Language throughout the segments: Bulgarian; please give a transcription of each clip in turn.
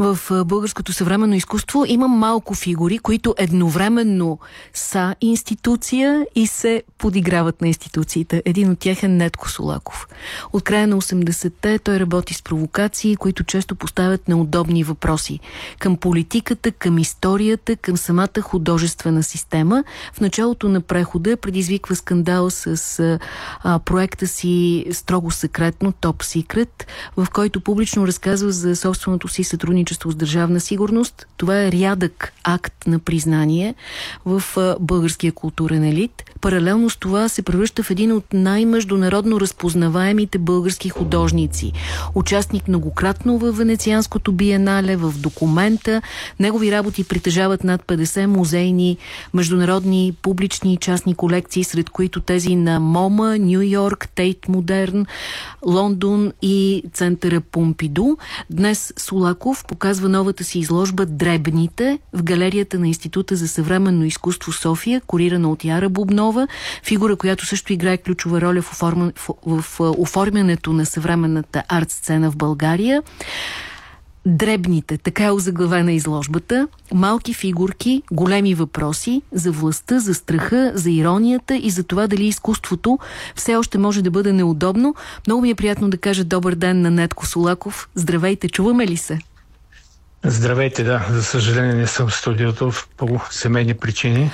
В българското съвременно изкуство има малко фигури, които едновременно са институция и се подиграват на институциите. Един от тях е Нетко Солаков. От края на 80-те той работи с провокации, които често поставят неудобни въпроси. Към политиката, към историята, към самата художествена система. В началото на прехода предизвиква скандал с а, проекта си строго секретно, Топ Secret, в който публично разказва за собственото си сътрудничество с държавна сигурност. Това е рядък акт на признание в българския културен елит. Паралелно с това се превръща в един от най-международно разпознаваемите български художници. Участник многократно в Венецианското биенале, в документа. Негови работи притежават над 50 музейни, международни, публични и частни колекции, сред които тези на МОМА, Нью Йорк, Тейт Модерн, Лондон и Центъра Помпиду. Днес Солаков показва новата си изложба Дребните в галерията на Института за съвременно изкуство София, корирана от Яра Бубнова, фигура, която също играе ключова роля в, оформя, в, в, оформянето на съвременната арт-сцена в България. Дребните, така е озаглавена изложбата, малки фигурки, големи въпроси за властта, за страха, за иронията и за това дали изкуството все още може да бъде неудобно. Много ми е приятно да кажа добър ден на Нетко Солаков. Здравейте, чуваме ли се? Здравейте, да. За съжаление не съм в студиото по семейни причини.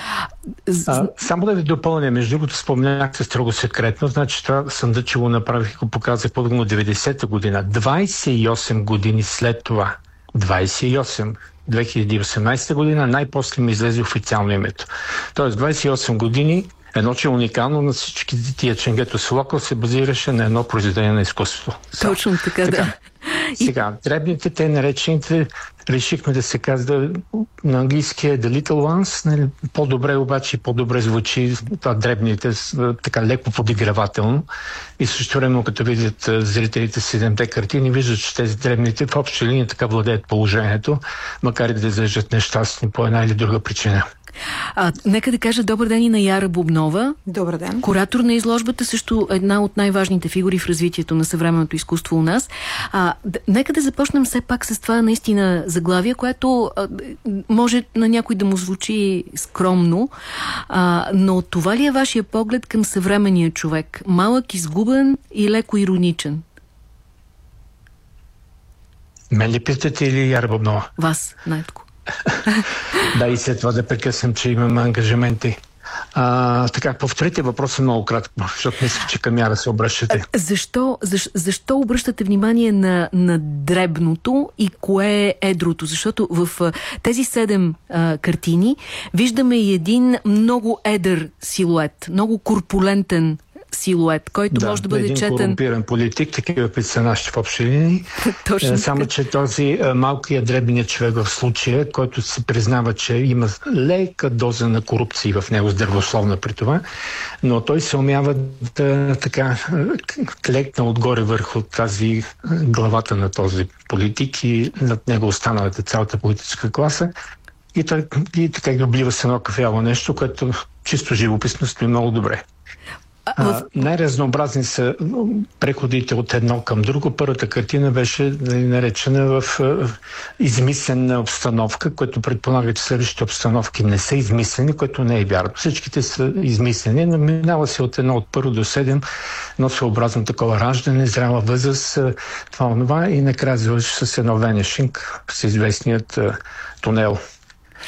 А, само да ви допълня, между другото споменахте строго секретно, значи това сънда, че го направих и го показах по 90-та година. 28 години след това, 28, 2018 година, най-после ми излезе официално името. Тоест 28 години едно, че е уникално на всички тия ченгето Солокъл се базираше на едно произведение на изкуството. Точно така, така. да. Сега, дребните, те наречените, решихме да се казва на английски е The Little Ones, нали, по-добре обаче по-добре звучи това дребните, така леко подигравателно. И също време, като видят зрителите седемте картини, виждат, че тези дребните в обща линия така владеят положението, макар и да изглеждат нещастни по една или друга причина. А, нека да кажа добър ден и на Яра Бубнова. Добър ден. Куратор на изложбата, също една от най-важните фигури в развитието на съвременното изкуство у нас. А, да, нека да започнем все пак с това наистина заглавие, което а, може на някой да му звучи скромно, а, но това ли е вашия поглед към съвременния човек? Малък, изгубен и леко ироничен? Мен ли питате или Яра Бубнова? Вас, Найтко. да, и след това да прекъснем, че имаме ангажименти. А, така, повторите въпроса много кратко, защото мисля, че към Яра се обръщате. Защо, защо, защо обръщате внимание на, на дребното и кое е едрото? Защото в тези седем а, картини виждаме и един много едър силует, много корпулентен силует, който да, може да бъде един четен... корумпиран политик, такива които са нашите в общи линии. Точно е, Само, че този е, малкият дребният човек в случая, който се признава, че има лека доза на корупция в него, здравословна при това, но той се умява да така е, клекна отгоре върху тази главата на този политик и над него останалата цялата политическа класа. И, и така ги облива с едно кафяло нещо, което чисто живописно стои много добре. А, най-разнообразни са преходите от едно към друго. Първата картина беше нали, наречена в, измислена обстановка, което предполага, че следващите обстановки не са измислени, което не е вярно. Всичките са измислени, но минава се от едно от първо до седем, но съобразно такова раждане, зряла възраст, това и накрая завърши с едно венешинг, с известният тунел.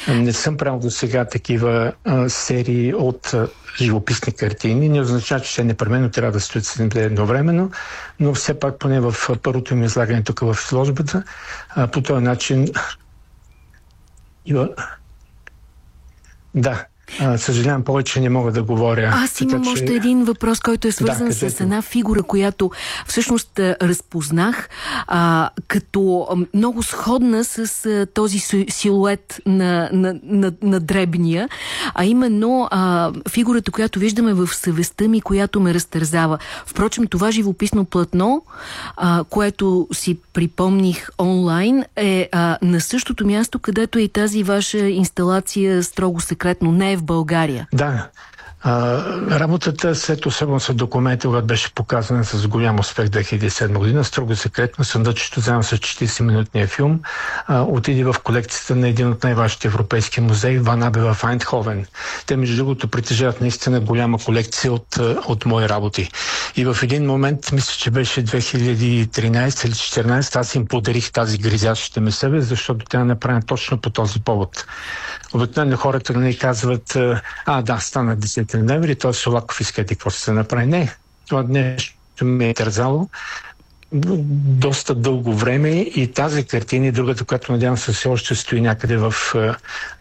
Не съм правил до сега такива а, серии от а, живописни картини. Не означава, че те непременно трябва да стоят едновременно, но все пак поне в първото им излагане тук в изложбата, а, по този начин да, а, съжалявам, повече не мога да говоря. Аз имам така, още че... един въпрос, който е свързан да, с една фигура, която всъщност разпознах а, като много сходна с а, този силует на, на, на, на дребния, а именно а, фигурата, която виждаме в съвестта ми, която ме разтързава. Впрочем, това живописно платно, а, което си припомних онлайн, е а, на същото място, където е и тази ваша инсталация строго секретно. Не е в България. Да. А, работата след особено с документи, когато беше показана с голям успех 2007 година, строго секретно, съндъчето заедно с 40-минутния филм а, отиде в колекцията на един от най-важните европейски музеи, Ванабе в Айндховен. Те, между другото, притежават наистина голяма колекция от, от мои работи. И в един момент, мисля, че беше 2013 или 2014, аз им подарих тази гризяща ме себе, защото тя е направена точно по този повод. Обикновено хората не казват, а да, стана 10 ноември, той Солаков искате какво се направи. Не, това нещо ме е тързало доста дълго време и тази картина и другата, която надявам се все още стои някъде в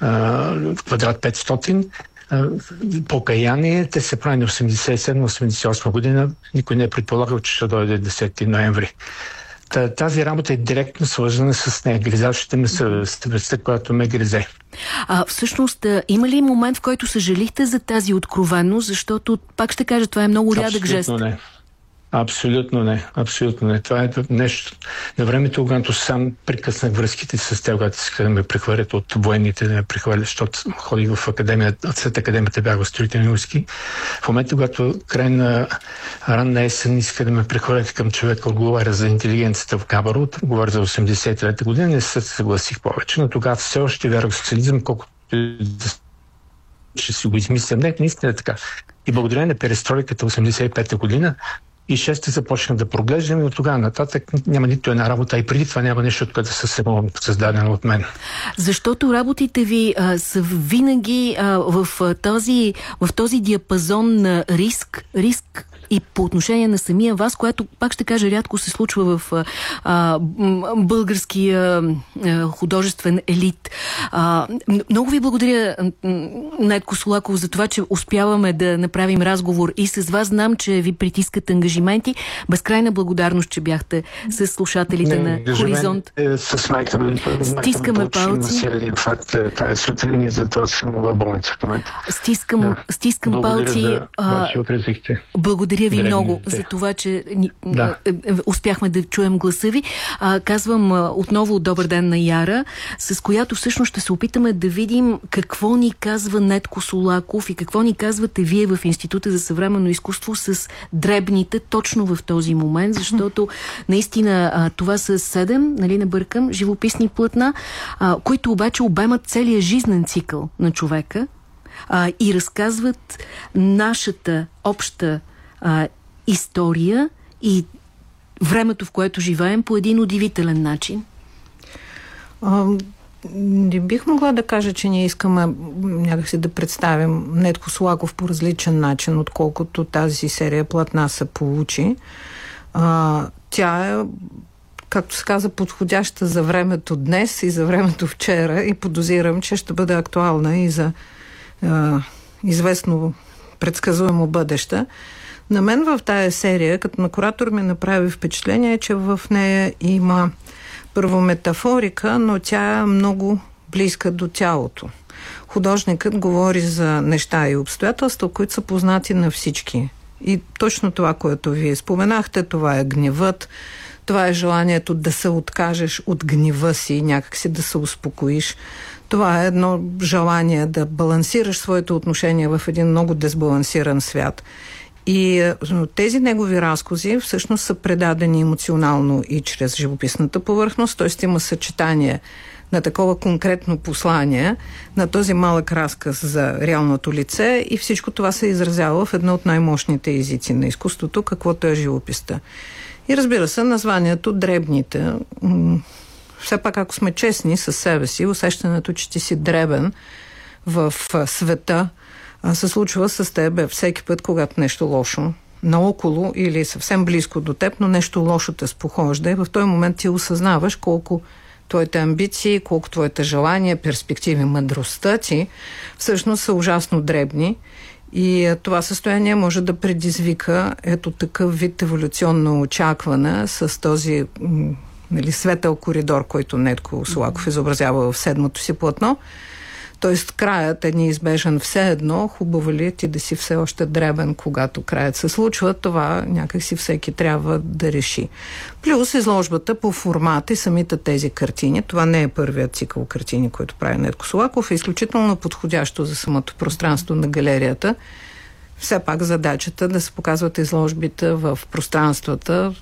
а, квадрат 500, покаяние. Те се прави 87-88 година. Никой не е предполагал, че ще дойде 10 ноември. Тази работа е директно свързана с нея. Гризащата ми съвестта, която ме гризе. А всъщност, има ли момент, в който съжалихте за тази откровенност? Защото, пак ще кажа, това е много рядък жест. Не. Абсолютно не. Абсолютно не. Това е нещо. На времето, когато сам прекъснах връзките с тях, когато исках да ме прехвърлят от военните, да ме прехвърлят, защото ходих в академията, след академията бях в строителни войски. В момента, когато край на ранна есен иска да ме прехвърлят към човека, отговаря за интелигенцията в Кабаро, говоря за 83-та година, не се съгласих повече, но тогава все още вярвах в социализъм, колкото ще си го измислям. Не, наистина е така. И благодарение на перестройката 85-та година, и шести започна да проглеждам и от тогава нататък няма нито една работа и преди това няма нещо, което се създадено от мен. Защото работите ви а, са винаги а, в, този, в този диапазон на риск, риск и по отношение на самия вас, което, пак ще кажа, рядко се случва в а, българския а, художествен елит. А, много ви благодаря, Нетко Солаков, за това, че успяваме да направим разговор и с вас. Знам, че ви притискат ангажименти. Безкрайна благодарност, че бяхте с слушателите Не, на Хоризонт. Е, с майка ми. Стискаме палци. Факт, е, тая сутрин за това съм в болница Стискам, да. стискам палци. За а, благодаря благодаря ви много за това, че да. Е, е, успяхме да чуем гласа ви. А, казвам а, отново добър ден на Яра, с която всъщност ще се опитаме да видим какво ни казва Нетко Солаков и какво ни казвате вие в Института за съвременно изкуство с дребните точно в този момент, защото наистина а, това са седем, нали не бъркам, живописни плътна, а, които обаче обемат целият жизнен цикъл на човека а, и разказват нашата обща а, история и времето, в което живеем, по един удивителен начин? А, не бих могла да кажа, че ние искаме някакси да представим Нетко Слаков по различен начин, отколкото тази серия платна се получи. А, тя е както се каза, подходяща за времето днес и за времето вчера и подозирам, че ще бъде актуална и за а, известно предсказуемо бъдеще. На мен в тая серия, като на куратор ми направи впечатление, че в нея има първо метафорика, но тя е много близка до тялото. Художникът говори за неща и обстоятелства, които са познати на всички. И точно това, което вие споменахте, това е гневът, това е желанието да се откажеш от гнева си, някакси да се успокоиш. Това е едно желание да балансираш своето отношение в един много дезбалансиран свят. И е, тези негови разкази всъщност са предадени емоционално и чрез живописната повърхност, т.е. има съчетание на такова конкретно послание, на този малък разказ за реалното лице и всичко това се изразява в едно от най-мощните езици на изкуството, каквото е живописта. И разбира се, названието Дребните. Все пак, ако сме честни със себе си, усещането, че ти си дребен в света, се случва с теб всеки път, когато нещо лошо наоколо или съвсем близко до теб, но нещо лошо те спохожда и в този момент ти осъзнаваш колко твоите амбиции, колко твоите желания, перспективи, мъдростта ти всъщност са ужасно дребни и това състояние може да предизвика ето такъв вид еволюционно очакване с този нали, светъл коридор, който Нетко Солаков изобразява в седмото си платно. Тоест краят е неизбежен все едно, хубаво ли е ти да си все още дребен, когато краят се случва, това някак си всеки трябва да реши. Плюс изложбата по формат и самите тези картини, това не е първият цикъл картини, който прави Нетко Солаков, е изключително подходящо за самото пространство на галерията, все пак задачата да се показват изложбите в пространствата,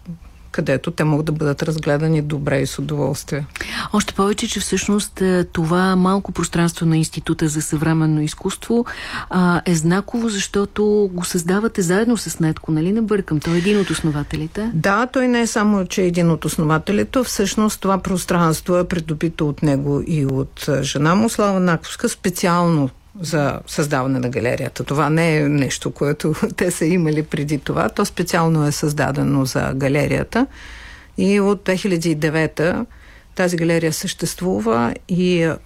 където те могат да бъдат разгледани добре и с удоволствие. Още повече, че всъщност е, това малко пространство на Института за съвременно изкуство а, е знаково, защото го създавате заедно с Нетко, нали не бъркам? Той е един от основателите. Да, той не е само, че е един от основателите. Всъщност това пространство е придобито от него и от жена му, Слава Наковска, специално за създаване на галерията. Това не е нещо, което те са имали преди това. То специално е създадено за галерията. И от 2009 тази галерия съществува и а,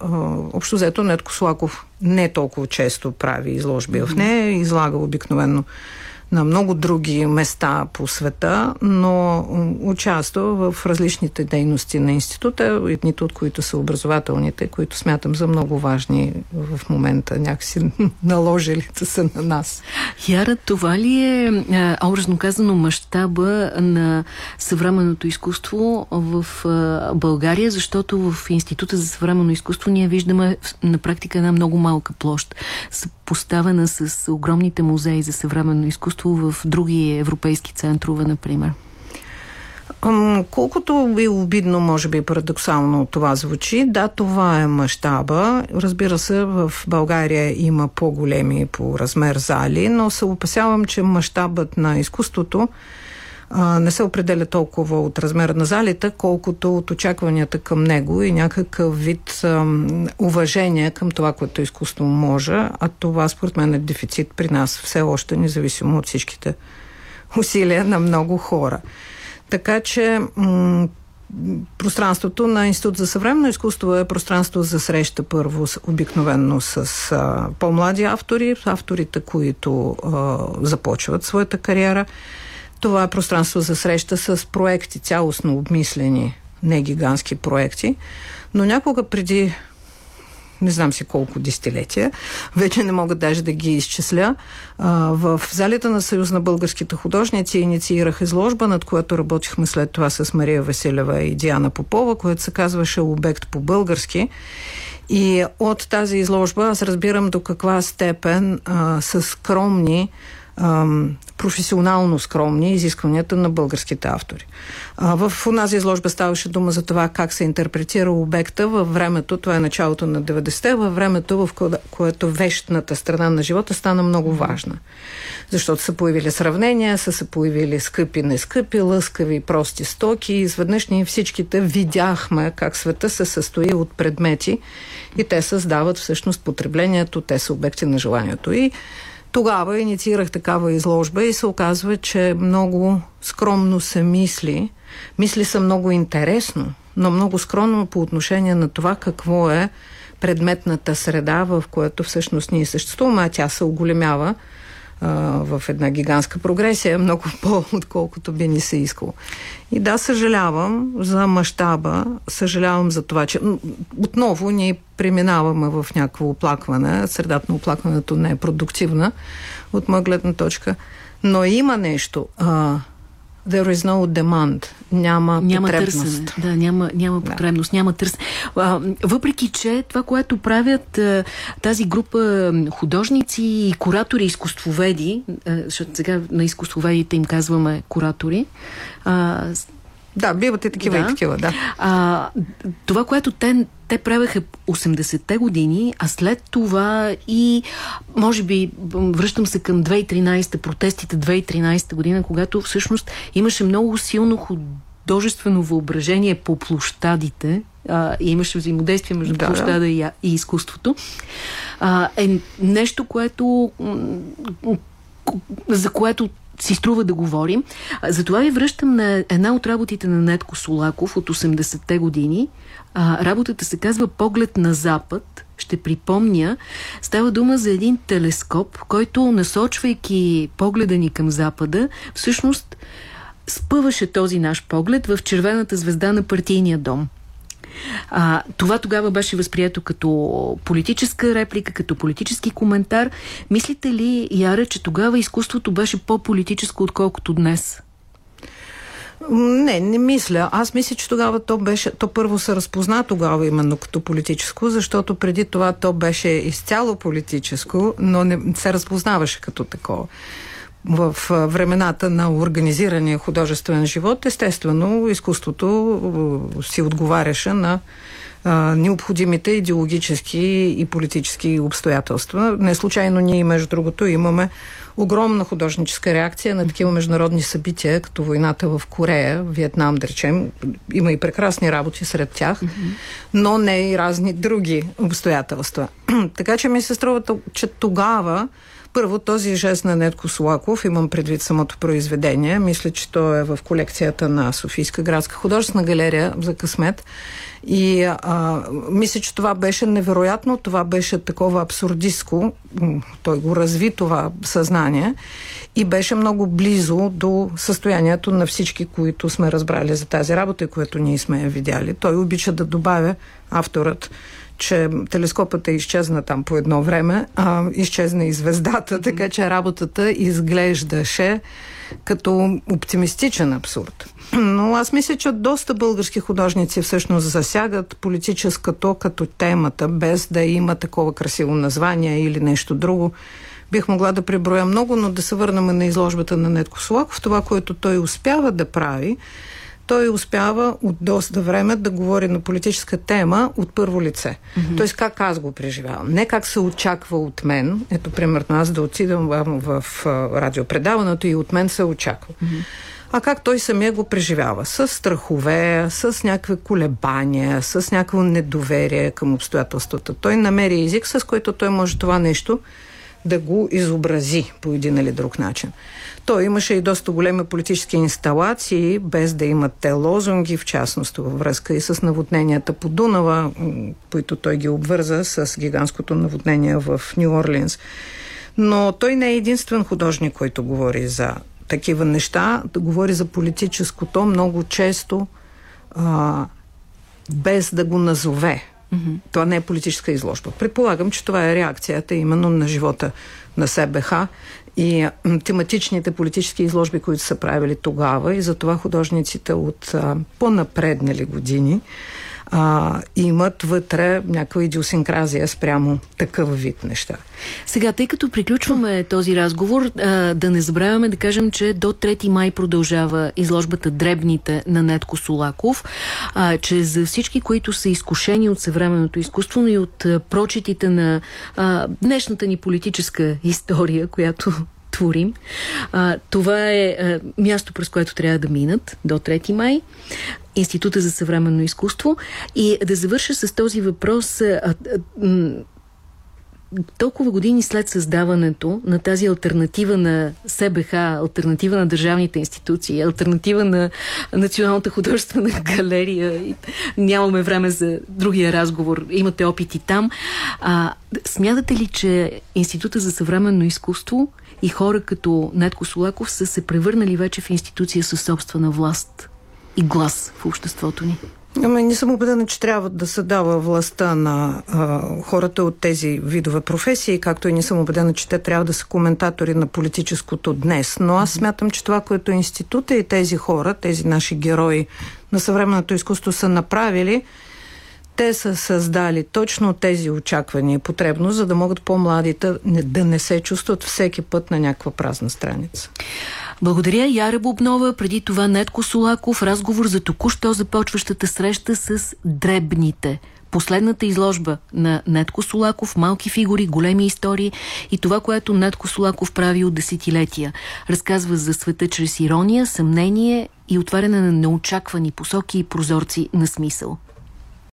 общо взето Нетко Слаков не толкова често прави изложби mm-hmm. в нея, излага обикновено на много други места по света, но участва в различните дейности на института, едните от които са образователните, които смятам за много важни в момента, някакси наложили да са на нас. Яра, това ли е, образно казано, мащаба на съвременното изкуство в България, защото в Института за съвременно изкуство ние виждаме на практика една много малка площ, поставена с огромните музеи за съвременно изкуство в други европейски центрове, например? Колкото би обидно, може би парадоксално това звучи, да, това е мащаба. Разбира се, в България има по-големи по размер зали, но се опасявам, че мащабът на изкуството а, не се определя толкова от размера на залите, колкото от очакванията към него и някакъв вид а, уважение към това, което изкуство може, а това според мен е дефицит при нас все още, независимо от всичките усилия на много хора. Така че пространството на Институт за съвременно изкуство е пространство за среща първо обикновенно с по-млади автори, авторите, които а, започват своята кариера. Това е пространство за среща с проекти, цялостно обмислени, не гигантски проекти. Но някога преди не знам си колко десетилетия, вече не мога даже да ги изчисля. в залите на Съюз на българските художници инициирах изложба, над която работихме след това с Мария Василева и Диана Попова, която се казваше Обект по български. И от тази изложба аз разбирам до каква степен а, са скромни професионално скромни изискванията на българските автори. В онази изложба ставаше дума за това как се интерпретира обекта във времето, това е началото на 90-те, във времето, в кое, което вещната страна на живота стана много важна. Защото са появили сравнения, са се появили скъпи, не скъпи, лъскави, прости стоки и изведнъж ние всичките видяхме как света се състои от предмети и те създават всъщност потреблението, те са обекти на желанието. И тогава инициирах такава изложба и се оказва, че много скромно се мисли. Мисли са много интересно, но много скромно по отношение на това какво е предметната среда, в която всъщност ние съществуваме, а тя се оголемява в една гигантска прогресия, много по, отколкото би ни се искало. И да, съжалявам за мащаба, съжалявам за това, че отново ние преминаваме в някакво оплакване. Средата на оплакването не е продуктивна от моя гледна точка. Но има нещо. А, There is no demand. Няма, няма потребност. Търсене. Да, няма, няма потребност, да. няма търсене. въпреки, че това, което правят а, тази група художници и куратори, изкуствоведи, а, защото сега на изкуствоведите им казваме куратори, а, да, биват и такива да. и такива, да. А, това, което те, те правеха 80-те години, а след това и, може би, връщам се към 2013, протестите 2013 година, когато всъщност имаше много силно художествено въображение по площадите, а, и имаше взаимодействие между да, площада да. И, и изкуството, а, е нещо, което за което си струва да говорим. Затова ви връщам на една от работите на Нетко Солаков от 80-те години. А, работата се казва Поглед на запад. Ще припомня, става дума за един телескоп, който насочвайки погледа ни към запада, всъщност спъваше този наш поглед в червената звезда на партийния дом. А, това тогава беше възприето като политическа реплика, като политически коментар. Мислите ли, Яра, че тогава изкуството беше по-политическо, отколкото днес? Не, не мисля. Аз мисля, че тогава то беше, то първо се разпозна тогава именно като политическо, защото преди това то беше изцяло политическо, но не се разпознаваше като такова в времената на организирания художествен живот, естествено, изкуството си отговаряше на необходимите идеологически и политически обстоятелства. Не случайно ние, между другото, имаме огромна художническа реакция на такива международни събития, като войната в Корея, Виетнам, да речем. Има и прекрасни работи сред тях, но не и разни други обстоятелства. така че ми се струва, че тогава първо, този жест на Недко Солаков, имам предвид самото произведение, мисля, че то е в колекцията на Софийска градска художествена галерия за късмет. И а, мисля, че това беше невероятно, това беше такова абсурдистско, той го разви това съзнание и беше много близо до състоянието на всички, които сме разбрали за тази работа, което ние сме я видяли. Той обича да добавя авторът че телескопът е изчезна там по едно време, а изчезна и звездата, така че работата изглеждаше като оптимистичен абсурд. Но аз мисля, че доста български художници всъщност засягат политическото като темата, без да има такова красиво название или нещо друго. Бих могла да преброя много, но да се върнем на изложбата на Нетко Солаков. Това, което той успява да прави, той успява от доста време да говори на политическа тема от първо лице. Mm-hmm. Тоест как аз го преживявам. Не как се очаква от мен. Ето, примерно, аз да отидам в, в, радиопредаването и от мен се очаква. Mm-hmm. А как той самия го преживява? С страхове, с някакви колебания, с някакво недоверие към обстоятелствата. Той намери език, с който той може това нещо да го изобрази по един или друг начин. Той имаше и доста големи политически инсталации, без да имат те лозунги, в частност във връзка и с наводненията по Дунава, които той ги обвърза с гигантското наводнение в Нью Орлинс. Но той не е единствен художник, който говори за такива неща, да говори за политическото много често а, без да го назове. Mm-hmm. Това не е политическа изложба. Предполагам, че това е реакцията именно на живота на СБХ и тематичните политически изложби, които са правили тогава и затова художниците от по-напреднали години а, имат вътре някаква идиосинкразия спрямо такъв вид неща. Сега, тъй като приключваме този разговор, а, да не забравяме да кажем, че до 3 май продължава изложбата Дребните на Нетко Солаков, а, че за всички, които са изкушени от съвременното изкуство, но и от а, прочетите на а, днешната ни политическа история, която творим. А, това е а, място, през което трябва да минат до 3 май. Института за съвременно изкуство. И да завърша с този въпрос. А, а, толкова години след създаването на тази альтернатива на СБХ, альтернатива на държавните институции, альтернатива на Националната художествена галерия, нямаме време за другия разговор, имате опити там. А, смятате ли, че Института за съвременно изкуство и хора като Нетко Солаков са се превърнали вече в институция със собствена власт и глас в обществото ни? Ами не съм убедена, че трябва да се дава властта на а, хората от тези видове професии, както и не съм убедена, че те трябва да са коментатори на политическото днес. Но аз смятам, че това, което института и тези хора, тези наши герои на съвременното изкуство са направили, те са създали точно тези очаквания и потребност, за да могат по-младите да не се чувстват всеки път на някаква празна страница. Благодаря Яра Бубнова, преди това Нетко Солаков, разговор за току-що започващата среща с дребните. Последната изложба на Нетко Солаков, малки фигури, големи истории и това, което Нетко Солаков прави от десетилетия. Разказва за света чрез ирония, съмнение и отваряне на неочаквани посоки и прозорци на смисъл.